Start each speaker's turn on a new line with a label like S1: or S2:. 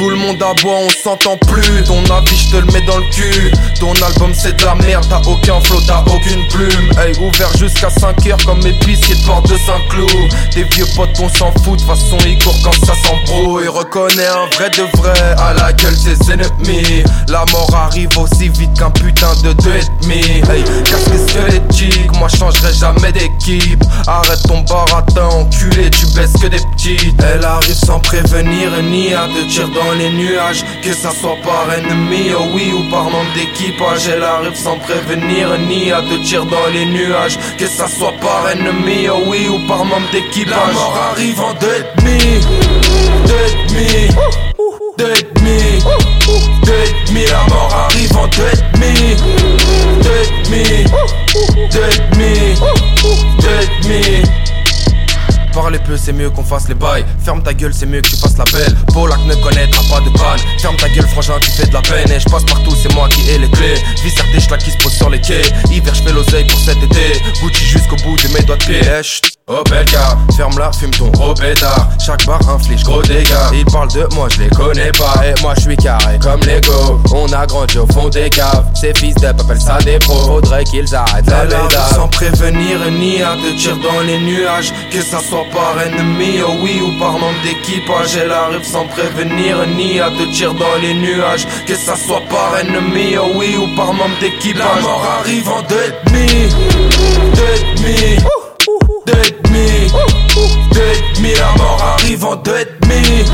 S1: Tout le monde aboie, on s'entend plus. Ton avis, je te le mets dans le cul. Ton album, c'est de la merde, t'as aucun flow, t'as aucune plume. Hey, ouvert jusqu'à 5 heures comme épicier de porte de Saint-Cloud. Tes vieux potes, on s'en fout, de façon, ils courent quand ça s'embrouille. Reconnais un vrai de vrai à la gueule ses ennemis. La mort arrive aussi vite qu'un putain de deux et demi. Changerai jamais d'équipe. Arrête ton baratin, enculé, tu baisses que des petites. Elle arrive sans prévenir ni à te tirer dans les nuages. Que ça soit par ennemi, oh oui, ou par membre d'équipage. Elle arrive sans prévenir ni à te tirer dans les nuages. Que ça soit par ennemi, oh oui, ou par membre d'équipage. La mort arrive en deux et demi, deux et demi, deux et deux et demi. La mort arrive en deux et demi, demi. Parlez peu, c'est mieux qu'on fasse les bails. Ferme ta gueule, c'est mieux que tu fasses la belle. Polak ne connaîtra pas de panne. Ferme ta gueule, frangin, tu fais de la peine. Et je passe partout, c'est moi qui ai les clés. Visser des schlacs qui se posent sur les quais. Hiver, je fais l'oseille pour cet été. Gucci jusqu'au bout de mes doigts de pied. Eh. Oh bel gars, ferme-la, fume ton gros. Chaque bar inflige gros dégâts. Parlent de moi, je les connais pas. Et moi, je suis carré comme Lego. On a grandi au fond des caves. Ces fils d'ep appellent ça des pros. Faudrait qu'ils arrêtent la léda. Sans prévenir ni à te tirer dans les nuages. Que ça soit par ennemi, oh oui, ou par membre d'équipage. Elle arrive sans prévenir ni à te tirer dans les nuages. Que ça soit par ennemi, oh oui, ou par membre d'équipage. La mort arrive en deux et demi, deux et demi, deux et demi, deux et demi. La mort arrive en deux et demi.